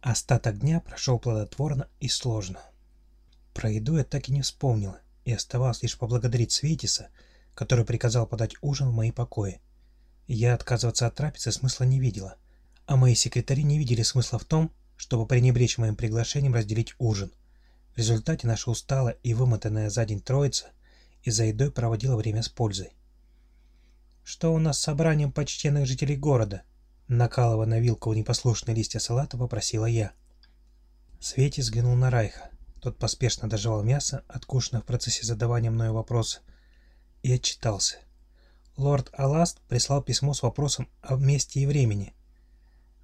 Остаток дня прошел плодотворно и сложно. Про еду я так и не вспомнила, и оставалось лишь поблагодарить Светиса, который приказал подать ужин в мои покои. Я отказываться от трапезы смысла не видела, а мои секретари не видели смысла в том, чтобы пренебречь моим приглашением разделить ужин. В результате наша усталая и вымотанная за день троица и за едой проводила время с пользой. «Что у нас с собранием почтенных жителей города?» Накалывая на вилку непослушные листья салата, попросила я. Свети взглянул на Райха. Тот поспешно доживал мясо, откушенное в процессе задавания мною вопроса, и отчитался. Лорд Аласт прислал письмо с вопросом о месте и времени.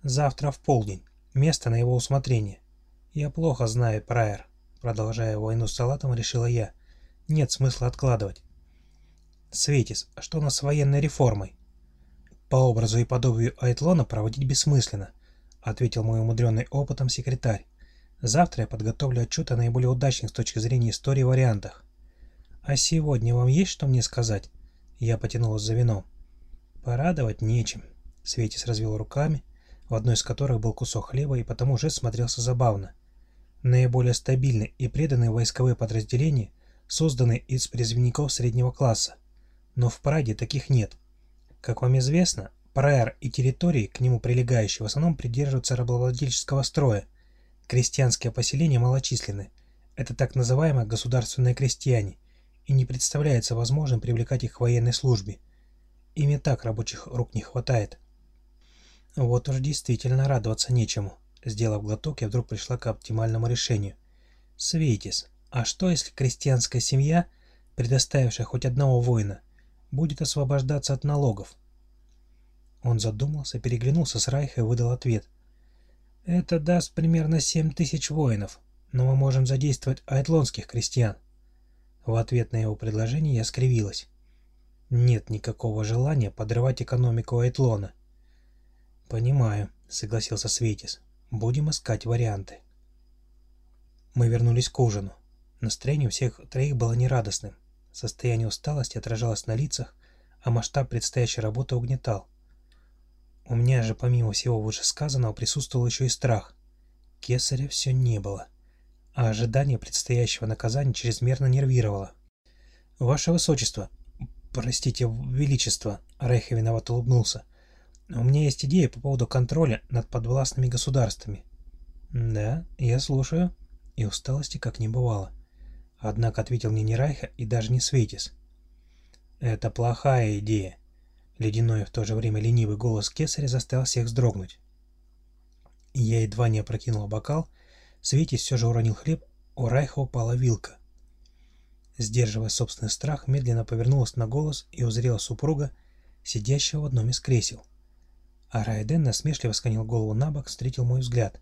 Завтра в полдень. Место на его усмотрение. Я плохо знаю Прайер. Продолжая войну с салатом, решила я. Нет смысла откладывать. Светис, а что у нас с военной реформой? По образу и подобию Айтлона проводить бессмысленно, ответил мой умудренный опытом секретарь. Завтра я подготовлю отчет о наиболее удачных с точки зрения истории вариантах. А сегодня вам есть что мне сказать? Я потянулась за вином. Порадовать нечем. Светис развел руками, в одной из которых был кусок хлеба и потому жест смотрелся забавно. Наиболее стабильные и преданные войсковые подразделения созданы из призывников среднего класса. Но в Праге таких нет. Как вам известно, Прайер и территории, к нему прилегающие, в основном придерживаются рабовладельческого строя. Крестьянские поселения малочисленны. Это так называемые государственные крестьяне, и не представляется возможным привлекать их к военной службе. Ими так рабочих рук не хватает. Вот уж действительно радоваться нечему. Сделав глоток, я вдруг пришла к оптимальному решению. Светис, а что если крестьянская семья, предоставившая хоть одного воина, будет освобождаться от налогов? Он задумался, переглянулся с Райха и выдал ответ. Это даст примерно семь тысяч воинов, но мы можем задействовать айтлонских крестьян. В ответ на его предложение я скривилась. Нет никакого желания подрывать экономику Айтлона. «Понимаю», — согласился Светис. «Будем искать варианты». Мы вернулись к ужину. Настроение у всех троих было нерадостным. Состояние усталости отражалось на лицах, а масштаб предстоящей работы угнетал. У меня же, помимо всего вышесказанного, присутствовал еще и страх. Кесаря все не было а ожидание предстоящего наказания чрезмерно нервировало. «Ваше Высочество, простите, Величество», — Рейха виноват улыбнулся, — «у меня есть идея по поводу контроля над подвластными государствами». «Да, я слушаю», и усталости как не бывало. Однако ответил мне не Райха и даже не Светис. «Это плохая идея», — ледяной в то же время ленивый голос кесаря заставил всех вздрогнуть. Я едва не опрокинул бокал, — Светис все же уронил хлеб, у Райха упала вилка. Сдерживая собственный страх, медленно повернулась на голос и узрела супруга, сидящего в одном из кресел. А Райден насмешливо склонил голову на бок, встретил мой взгляд.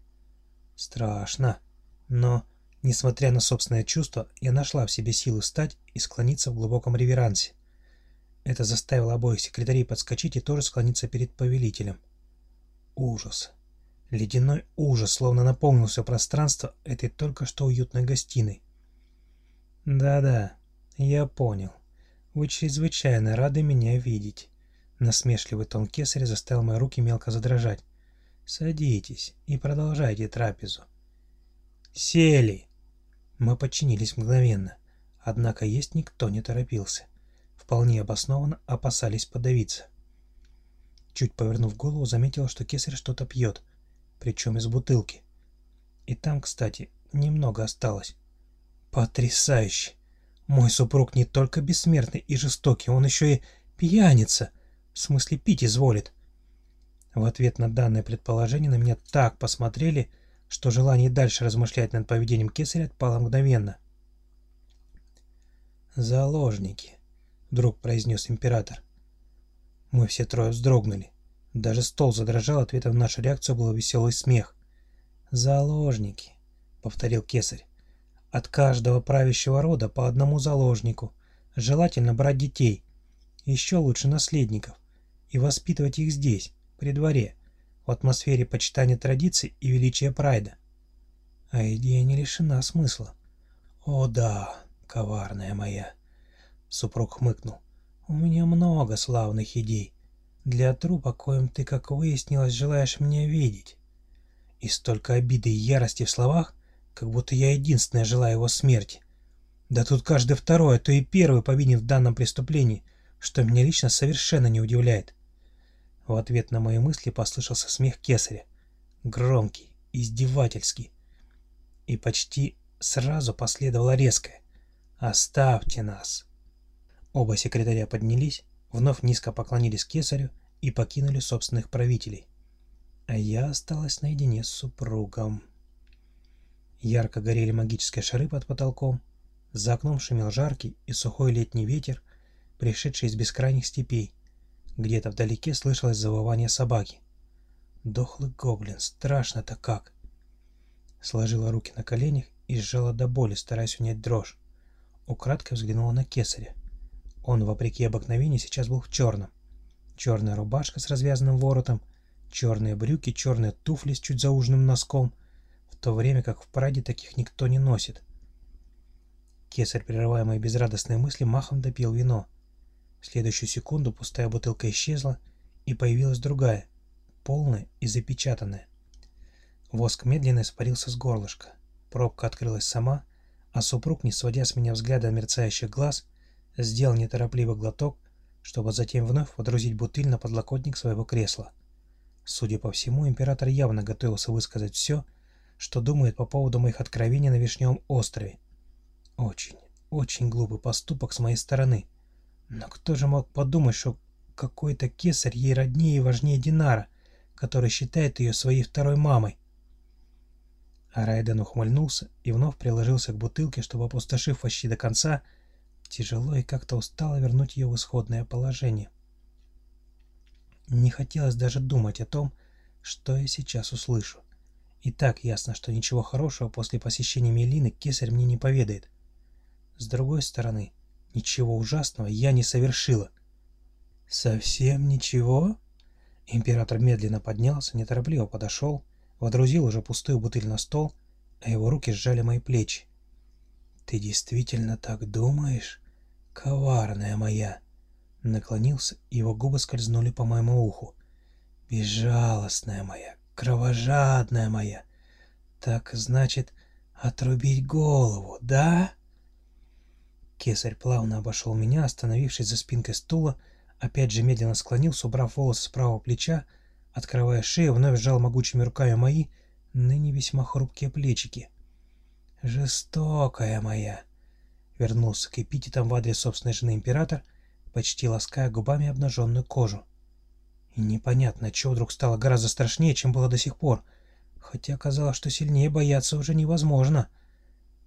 Страшно. Но, несмотря на собственное чувство, я нашла в себе силы встать и склониться в глубоком реверансе. Это заставило обоих секретарей подскочить и тоже склониться перед повелителем. Ужас. Ледяной ужас словно наполнил все пространство этой только что уютной гостиной. «Да-да, я понял. Вы чрезвычайно рады меня видеть». Насмешливый тон кесаря заставил мои руки мелко задрожать. «Садитесь и продолжайте трапезу». «Сели!» Мы подчинились мгновенно, однако есть никто не торопился. Вполне обоснованно опасались подавиться. Чуть повернув голову, заметил, что кесарь что-то пьет — причем из бутылки. И там, кстати, немного осталось. Потрясающе! Мой супруг не только бессмертный и жестокий, он еще и пьяница, в смысле пить изволит. В ответ на данное предположение на меня так посмотрели, что желание дальше размышлять над поведением кесаря отпало мгновенно. «Заложники», — вдруг произнес император. Мы все трое вздрогнули. Даже стол задрожал, ответом на нашу реакцию был веселый смех. «Заложники», — повторил кесарь. «От каждого правящего рода по одному заложнику. Желательно брать детей. Еще лучше наследников. И воспитывать их здесь, при дворе, в атмосфере почитания традиций и величия прайда». А идея не лишена смысла. «О да, коварная моя», — супруг хмыкнул. «У меня много славных идей» для трупа, коим ты, как выяснилось, желаешь меня видеть. И столько обиды и ярости в словах, как будто я единственная желаю его смерти. Да тут каждый второй, а то и первый повинен в данном преступлении, что меня лично совершенно не удивляет. В ответ на мои мысли послышался смех кесаря. Громкий, издевательский. И почти сразу последовало резкое. «Оставьте нас!» Оба секретаря поднялись, вновь низко поклонились кесарю и покинули собственных правителей. А я осталась наедине с супругом. Ярко горели магические шары под потолком, за окном шумел жаркий и сухой летний ветер, пришедший из бескрайних степей. Где-то вдалеке слышалось завывание собаки. Дохлый гоблин, страшно-то как! Сложила руки на коленях и сжала до боли, стараясь унять дрожь. Украдкой взглянула на кесаря. Он, вопреки обыкновению, сейчас был в черном. Черная рубашка с развязанным воротом, черные брюки, черные туфли с чуть зауженным носком, в то время как в Праде таких никто не носит. Кесарь, прерывая мои безрадостные мысли, махом допил вино. Следующую секунду пустая бутылка исчезла, и появилась другая, полная и запечатанная. Воск медленно испарился с горлышка. Пробка открылась сама, а супруг, не сводя с меня взгляда мерцающих глаз, сделал неторопливый глоток, чтобы затем вновь подрузить бутыль на подлокотник своего кресла. Судя по всему, император явно готовился высказать все, что думает по поводу моих откровений на Вишневом острове. Очень, очень глупый поступок с моей стороны. Но кто же мог подумать, что какой-то кесарь ей роднее и важнее Динара, который считает ее своей второй мамой? А Райден ухмыльнулся и вновь приложился к бутылке, чтобы, опустошив почти до конца, Тяжело и как-то устало вернуть ее в исходное положение. Не хотелось даже думать о том, что я сейчас услышу. И так ясно, что ничего хорошего после посещения Мелины кесарь мне не поведает. С другой стороны, ничего ужасного я не совершила. «Совсем ничего?» Император медленно поднялся, неторопливо подошел, водрузил уже пустую бутыль на стол, а его руки сжали мои плечи. «Ты действительно так думаешь?» «Коварная моя!» Наклонился, и его губы скользнули по моему уху. «Безжалостная моя, кровожадная моя! Так, значит, отрубить голову, да?» Кесарь плавно обошел меня, остановившись за спинкой стула, опять же медленно склонился, убрав волосы с правого плеча, открывая шею, вновь сжал могучими руками мои, ныне весьма хрупкие плечики. «Жестокая моя!» Вернулся к эпитетам в адрес собственной жены император, почти лаская губами обнаженную кожу. И непонятно, чего вдруг стало гораздо страшнее, чем было до сих пор, хотя казалось, что сильнее бояться уже невозможно.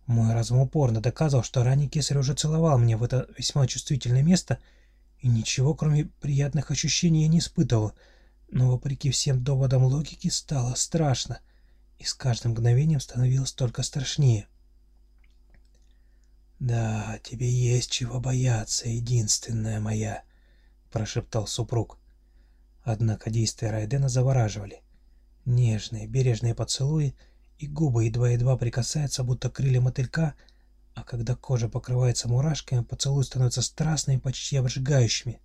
Мой разум упорно доказывал, что ранее кесарь уже целовал меня в это весьма чувствительное место, и ничего, кроме приятных ощущений, я не испытывал, но, вопреки всем доводам логики, стало страшно, и с каждым мгновением становилось только страшнее. «Да, тебе есть чего бояться, единственная моя», — прошептал супруг. Однако действия Райдена завораживали. Нежные, бережные поцелуи, и губы едва-едва прикасаются, будто крылья мотылька, а когда кожа покрывается мурашками, поцелуи становятся страстными, почти обжигающими.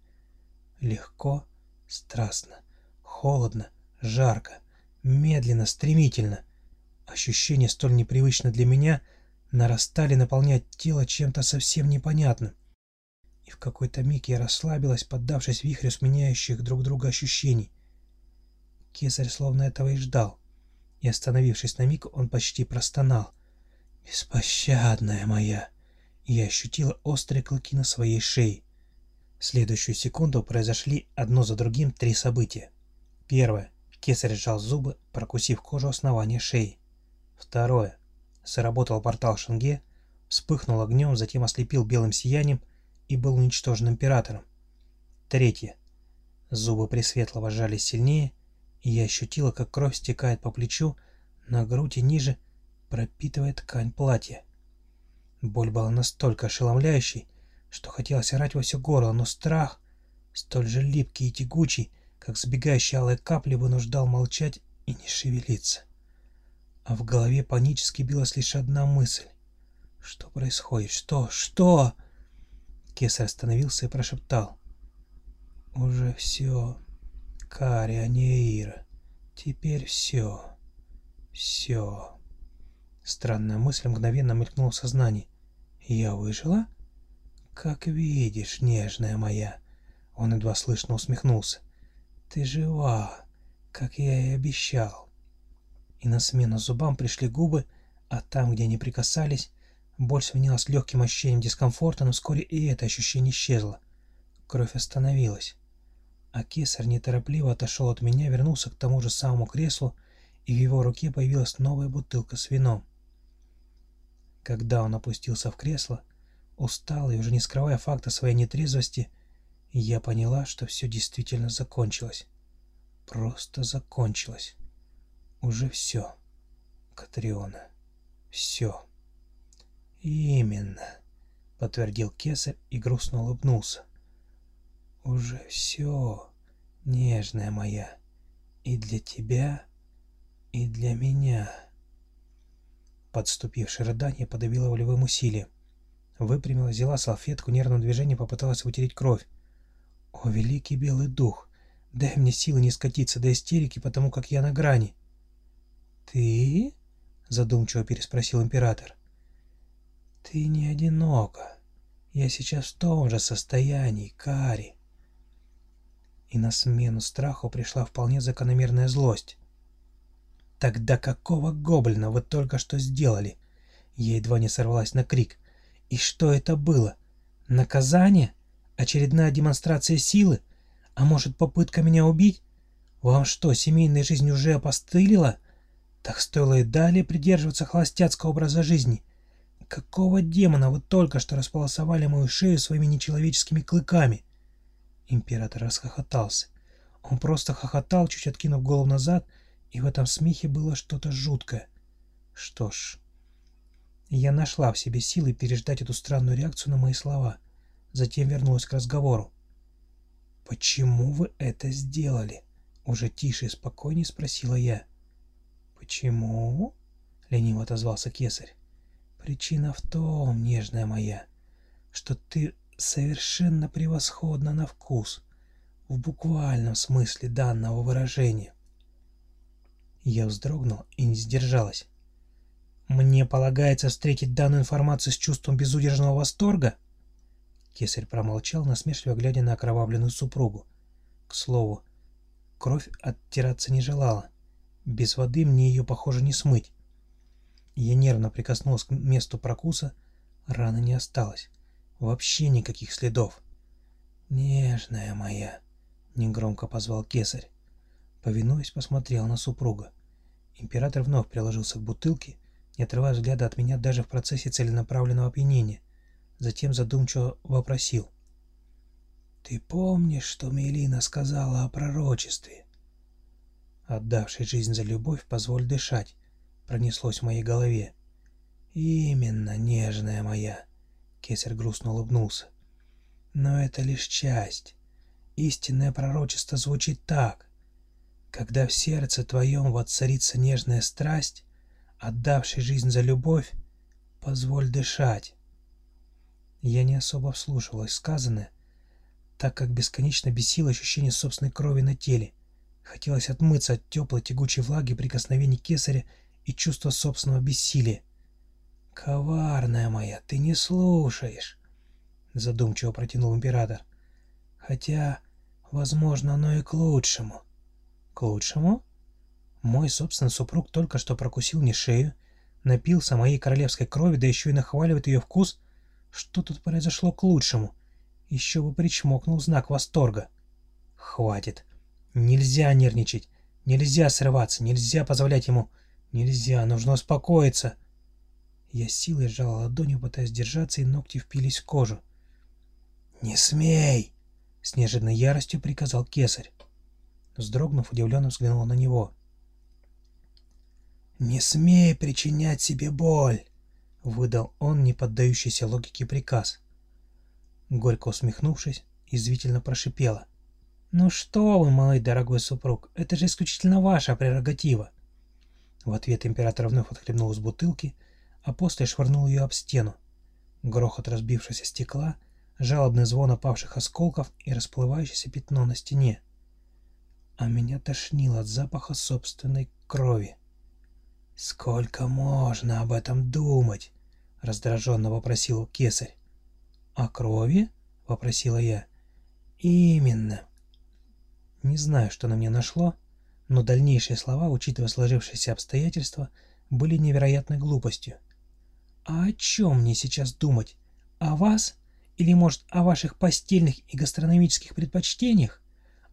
Легко, страстно, холодно, жарко, медленно, стремительно. Ощущение столь непривычно для меня — нарастали, наполняя тело чем-то совсем непонятным. И в какой-то миг я расслабилась, поддавшись вихрю сменяющих друг друга ощущений. Кесарь словно этого и ждал. И, остановившись на миг, он почти простонал. «Беспощадная моя!» Я ощутила острые клыки на своей шее. В следующую секунду произошли одно за другим три события. Первое. Кесарь сжал зубы, прокусив кожу основания шеи. Второе. Сработал портал Шенге, вспыхнул огнем, затем ослепил белым сиянием и был уничтожен Императором. Третье. Зубы Пресветлого сжались сильнее, и я ощутила, как кровь стекает по плечу, на грудь и ниже, пропитывая ткань платья. Боль была настолько ошеломляющей, что хотелось орать во все горло, но страх, столь же липкий и тягучий, как сбегающие алые капли, вынуждал молчать и не шевелиться а в голове панически билась лишь одна мысль. «Что происходит? Что? Что?» Кесарь остановился и прошептал. «Уже все. Кари, а не Ира. Теперь все. Все. Странная мысль мгновенно мелькнула в сознании. Я выжила? Как видишь, нежная моя. Он едва слышно усмехнулся. Ты жива, как я и обещал. И на смену зубам пришли губы, а там, где они прикасались, боль сменилась легким ощущением дискомфорта, но вскоре и это ощущение исчезло. Кровь остановилась. А кесарь неторопливо отошел от меня, вернулся к тому же самому креслу, и в его руке появилась новая бутылка с вином. Когда он опустился в кресло, усталый, уже не скрывая факта своей нетрезвости, я поняла, что все действительно закончилось. Просто закончилось. Уже все, Катриона. Все. Именно, подтвердил Кесарь и грустно улыбнулся. Уже все, нежная моя, и для тебя, и для меня. Подступившее рыдание подавило волевым усилием. Выпрямила, взяла салфетку, нервным движением попыталась вытереть кровь. «О, великий белый дух! Дай мне силы не скатиться до истерики, потому как я на грани!» «Ты?» — задумчиво переспросил император. «Ты не одинока. Я сейчас в том же состоянии, Кари». И на смену страху пришла вполне закономерная злость. «Тогда какого гоблина вы только что сделали?» Я едва не сорвалась на крик. «И что это было? Наказание? Очередная демонстрация силы? А может, попытка меня убить? Вам что, семейная жизнь уже опостылила? Так стоило и далее придерживаться холостяцкого образа жизни. Какого демона вы только что располосовали мою шею своими нечеловеческими клыками?» Император расхохотался. Он просто хохотал, чуть откинув голову назад, и в этом смехе было что-то жуткое. Что ж, я нашла в себе силы переждать эту странную реакцию на мои слова. Затем вернулась к разговору. «Почему вы это сделали?» Уже тише и спокойнее спросила я. «Почему?» — лениво отозвался кесарь. «Причина в том, нежная моя, что ты совершенно превосходна на вкус, в буквальном смысле данного выражения. Я вздрогнул и не сдержалась. «Мне полагается встретить данную информацию с чувством безудержного восторга?» Кесарь промолчал, насмешливо глядя на окровавленную супругу. К слову, кровь оттираться не желала. Без воды мне ее, похоже, не смыть. Я нервно прикоснулась к месту прокуса, раны не осталось. Вообще никаких следов. «Нежная моя», — негромко позвал кесарь. Повинуясь, посмотрел на супруга. Император вновь приложился к бутылке, не отрывая взгляда от меня даже в процессе целенаправленного опьянения. Затем задумчиво вопросил. «Ты помнишь, что Мелина сказала о пророчестве?» «Отдавший жизнь за любовь, позволь дышать», — пронеслось в моей голове. «Именно, нежная моя», — кесарь грустно улыбнулся. «Но это лишь часть. Истинное пророчество звучит так. Когда в сердце твоем воцарится нежная страсть, отдавший жизнь за любовь, позволь дышать. Я не особо вслушивалась сказанное, так как бесконечно бесило ощущение собственной крови на теле. Хотелось отмыться от теплой тягучей влаги прикосновений кесаря и чувства собственного бессилия. «Коварная моя, ты не слушаешь», — задумчиво протянул император. «Хотя, возможно, оно и к лучшему». К лучшему? Мой собственный супруг только что прокусил мне шею, напился моей королевской крови, да еще и нахваливает ее вкус. Что тут произошло к лучшему? Еще бы причмокнул знак восторга. Хватит. Нельзя нервничать. Нельзя срываться. Нельзя позволять ему. Нельзя. Нужно успокоиться. Я силой сжала ладонью, пытаясь держаться, и ногти впились в кожу. «Не смей!» — с неожиданной яростью приказал кесарь. Вздрогнув, удивленно взглянула на него. «Не смей причинять себе боль!» — выдал он, не поддающийся логике приказ. Горько усмехнувшись, извительно прошипела. «Ну что вы, мой дорогой супруг, это же исключительно ваша прерогатива!» В ответ император вновь отхлебнул из бутылки, а после швырнул ее об стену. Грохот разбившегося стекла, жалобный звон опавших осколков и расплывающееся пятно на стене а меня тошнило от запаха собственной крови. «Сколько можно об этом думать?» — раздраженно вопросил кесарь. «О крови?» — вопросила я. «Именно». Не знаю, что на мне нашло, но дальнейшие слова, учитывая сложившиеся обстоятельства, были невероятной глупостью. «А о чем мне сейчас думать? О вас? Или, может, о ваших постельных и гастрономических предпочтениях?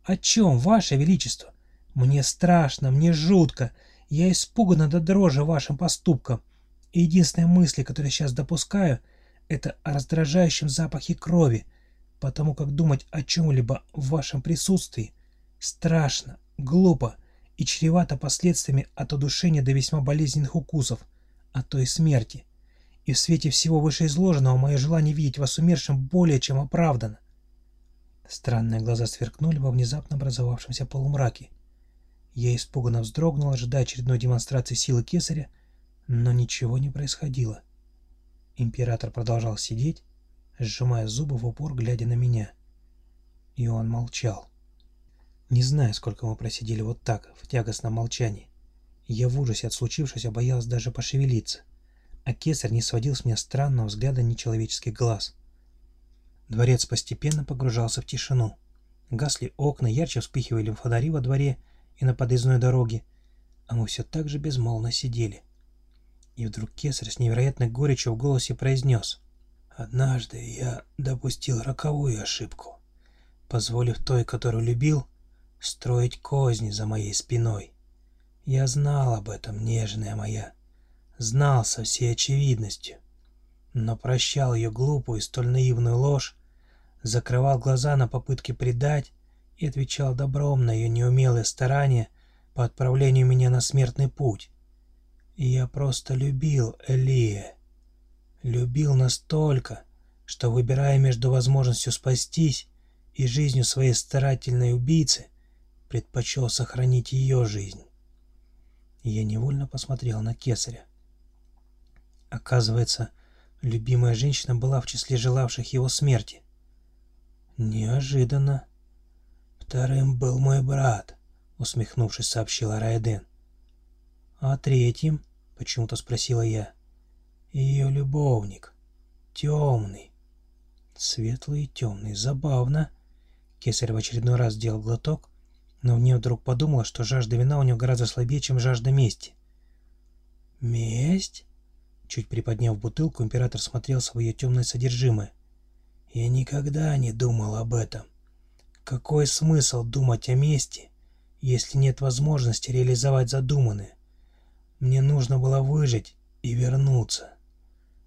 О чем, ваше величество? Мне страшно, мне жутко, я испугана до дрожи вашим поступком. И единственная мысль, которую сейчас допускаю, это о раздражающем запахе крови, потому как думать о чем-либо в вашем присутствии страшно, глупо и чревато последствиями от удушения до весьма болезненных укусов, а то и смерти. И в свете всего вышеизложенного мое желание видеть вас умершим более чем оправдано. Странные глаза сверкнули во внезапно образовавшемся полумраке. Я испуганно вздрогнул, ожидая очередной демонстрации силы кесаря, но ничего не происходило. Император продолжал сидеть, сжимая зубы в упор, глядя на меня. И он молчал. Не знаю, сколько мы просидели вот так, в тягостном молчании. Я в ужасе от случившегося боялась даже пошевелиться. А кесарь не сводил с меня странного взгляда нечеловеческих глаз. Дворец постепенно погружался в тишину. Гасли окна, ярче вспыхивали фонари во дворе и на подъездной дороге, а мы все так же безмолвно сидели. И вдруг кесарь с невероятной горечью в голосе произнес. «Однажды я допустил роковую ошибку, позволив той, которую любил, строить козни за моей спиной. Я знал об этом, нежная моя, знал со всей очевидностью, но прощал ее глупую и столь наивную ложь, закрывал глаза на попытки предать и отвечал добром на ее неумелые старания по отправлению меня на смертный путь. И я просто любил Элия. Любил настолько, что, выбирая между возможностью спастись и жизнью своей старательной убийцы, предпочел сохранить ее жизнь. Я невольно посмотрел на Кесаря. Оказывается, любимая женщина была в числе желавших его смерти. Неожиданно. Вторым был мой брат, усмехнувшись, сообщила Райден. А третьим? Почему-то спросила я. Ее любовник. Темный. Светлый и темный. Забавно. Кесарь в очередной раз сделал глоток, но мне вдруг подумала, что жажда вина у него гораздо слабее, чем жажда мести. «Месть?» Чуть приподняв бутылку, император смотрел в ее темное содержимое. «Я никогда не думал об этом. Какой смысл думать о мести, если нет возможности реализовать задуманное? Мне нужно было выжить и вернуться.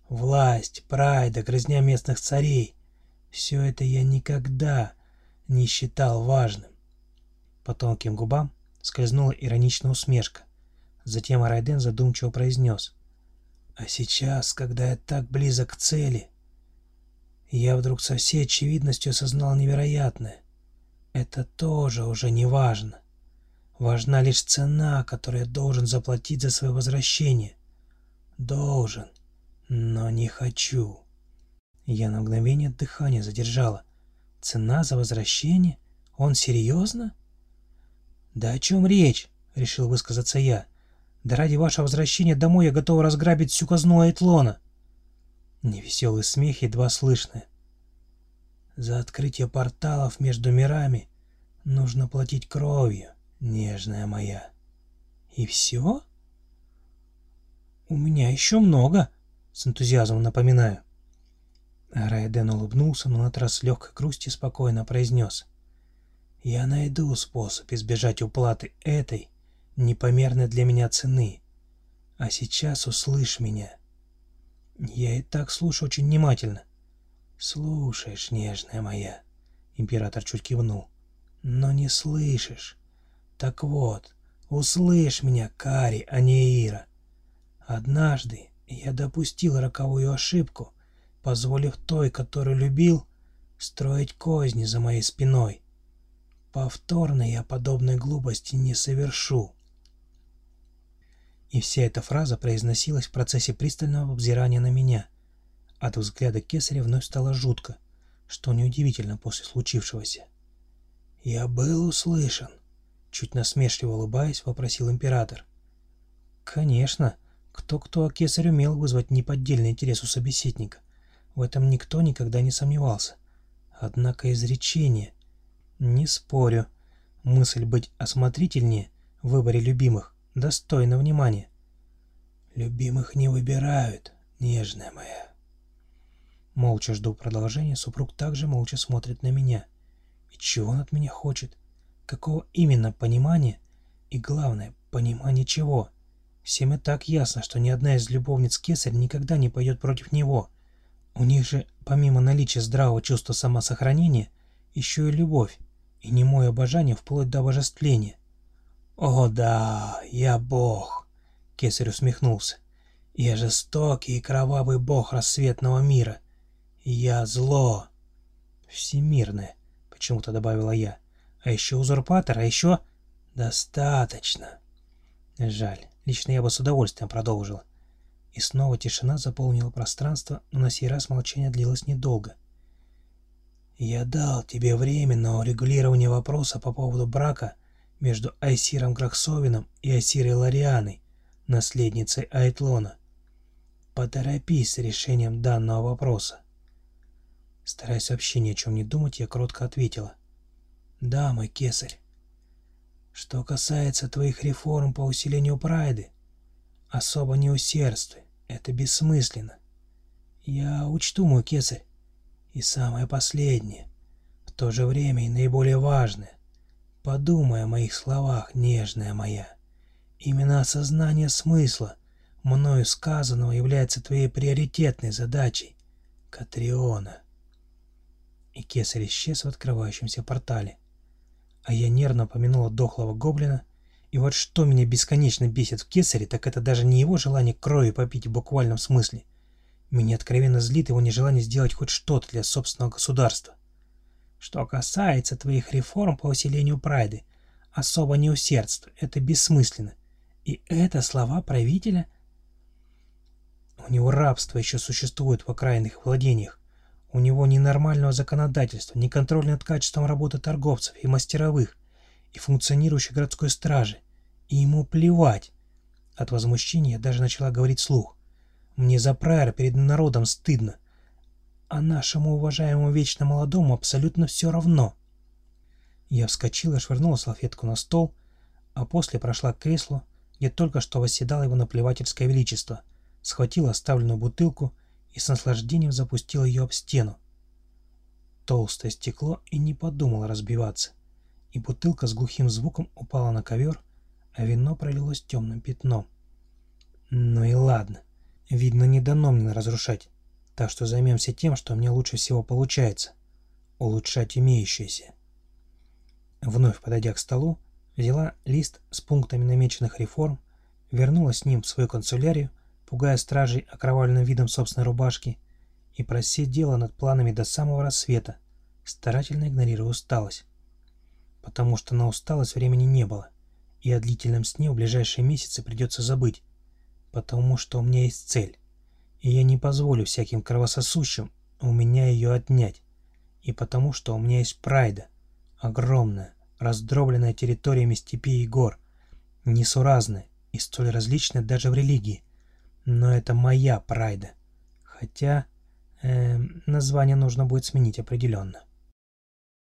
Власть, прайда, грызня местных царей — все это я никогда не считал важным. По тонким губам скользнула ироничная усмешка. Затем Арайден задумчиво произнес. «А сейчас, когда я так близок к цели, я вдруг со всей очевидностью осознал невероятное. Это тоже уже не важно. Важна лишь цена, которую я должен заплатить за свое возвращение. Должен, но не хочу. Я на мгновение дыхание задержала. Цена за возвращение? Он серьезно? Да о чем речь? Решил высказаться я. Да ради вашего возвращения домой я готов разграбить всю казну Айтлона. Невеселый смех едва слышный. За открытие порталов между мирами нужно платить кровью нежная моя. И все? У меня еще много, с энтузиазмом напоминаю. Райден улыбнулся, но на этот раз с легкой грустью спокойно произнес. «Я найду способ избежать уплаты этой непомерной для меня цены. А сейчас услышь меня». «Я и так слушаю очень внимательно». «Слушаешь, нежная моя», — император чуть кивнул, — «но не слышишь. Так вот, услышь меня, Кари, а не Ира. Однажды я допустил роковую ошибку, позволив той, которую любил, строить козни за моей спиной. Повторно я подобной глупости не совершу. И вся эта фраза произносилась в процессе пристального взирания на меня. От взгляда кесаря вновь стало жутко, что неудивительно после случившегося. «Я был услышан», Чуть насмешливо улыбаясь, вопросил император. Конечно, кто-кто, а кесарь умел вызвать неподдельный интерес у собеседника. В этом никто никогда не сомневался. Однако изречение... Не спорю. Мысль быть осмотрительнее в выборе любимых достойна внимания. «Любимых не выбирают, нежная моя». Молча жду продолжения, супруг также молча смотрит на меня. И чего он от меня хочет? Какого именно понимания? И главное, понимание чего? Всем и так ясно, что ни одна из любовниц Кесарь никогда не пойдет против него. У них же, помимо наличия здравого чувства самосохранения, еще и любовь, и немое обожание вплоть до обожествления. «О да, я бог!» — Кесарь усмехнулся. «Я жестокий и кровавый бог рассветного мира. Я зло!» «Всемирное», — почему-то добавила я. «А еще узурпатор, а еще...» «Достаточно!» Жаль, лично я бы с удовольствием продолжил. И снова тишина заполнила пространство, но на сей раз молчание длилось недолго. «Я дал тебе время на урегулирование вопроса по поводу брака между Айсиром Грахсовином и Айсирой Ларианой, наследницей Айтлона. Поторопись с решением данного вопроса». Стараясь вообще ни о чем не думать, я кротко ответила. «Да, мой кесарь. Что касается твоих реформ по усилению прайды, особо не усердствуй, это бессмысленно. Я учту, мой кесарь. И самое последнее, в то же время и наиболее важное. Подумай о моих словах, нежная моя. Именно осознание смысла мною сказанного является твоей приоритетной задачей, Катриона. И кесарь исчез в открывающемся портале. А я нервно помянула дохлого гоблина, и вот что меня бесконечно бесит в кесаре, так это даже не его желание крови попить в буквальном смысле, меня откровенно злит его нежелание сделать хоть что-то для собственного государства. Что касается твоих реформ по усилению прайды, особо не усердствуй, это бессмысленно. И это слова правителя? У него рабство еще существует в окраинных владениях. У него ни нормального законодательства, ни контроля над качеством работы торговцев и мастеровых, и функционирующей городской стражи. И ему плевать. От возмущения я даже начала говорить слух. Мне за прайора перед народом стыдно. А нашему уважаемому вечно молодому абсолютно все равно. Я вскочила, швырнула салфетку на стол, а после прошла к креслу, где только что восседало его наплевательское величество, схватила оставленную бутылку и с наслаждением запустила ее об стену. Толстое стекло и не подумало разбиваться, и бутылка с глухим звуком упала на ковер, а вино пролилось темным пятном. Ну и ладно. Видно, не дано мне разрушать, так что займемся тем, что мне лучше всего получается — улучшать имеющееся. Вновь подойдя к столу, взяла лист с пунктами намеченных реформ, вернулась с ним в свою канцелярию, пугая стражей окровавленным видом собственной рубашки, и просидела над планами до самого рассвета, старательно игнорируя усталость. Потому что на усталость времени не было, и о длительном сне в ближайшие месяцы придется забыть, потому что у меня есть цель, и я не позволю всяким кровососущим у меня ее отнять, и потому что у меня есть прайда, огромная, раздробленная территориями степей и гор, несуразная и столь различная даже в религии, но это моя прайда, хотя э, название нужно будет сменить определенно.